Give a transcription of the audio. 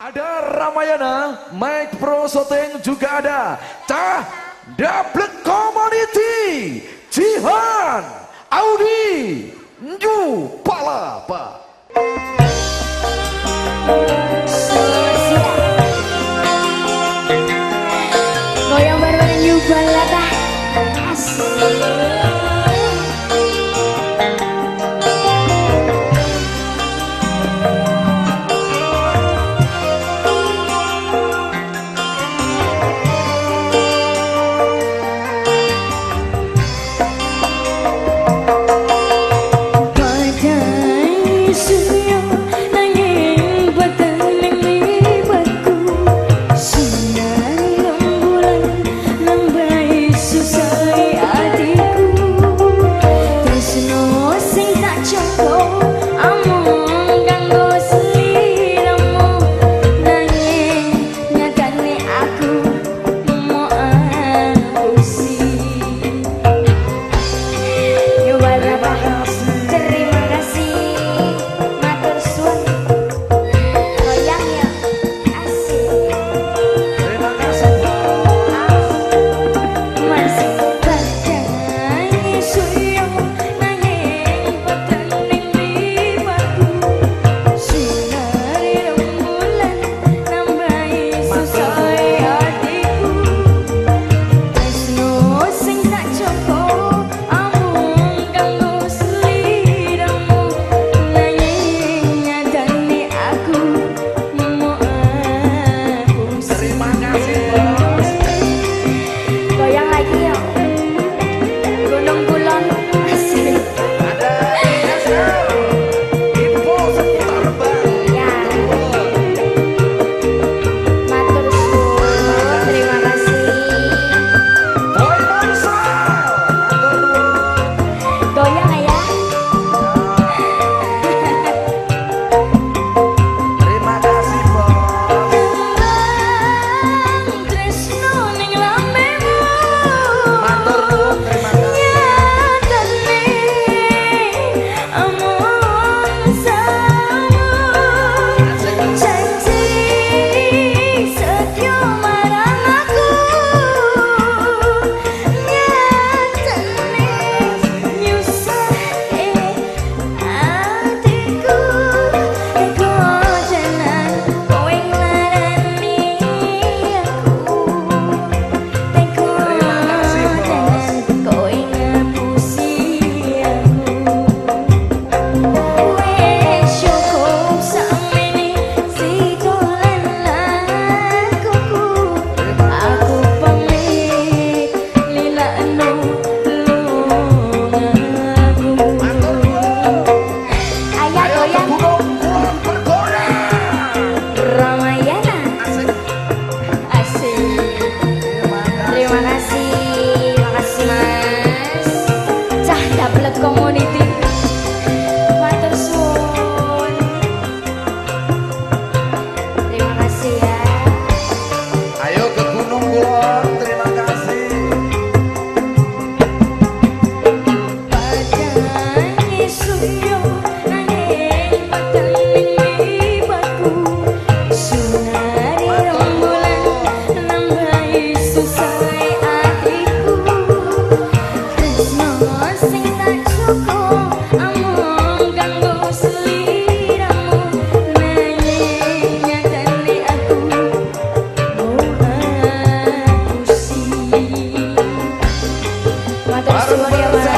Ada Ramayana, Mike Pro Soteng juga ada. Cah Double Community, Jihan, Audi, New Palapa. Armenia.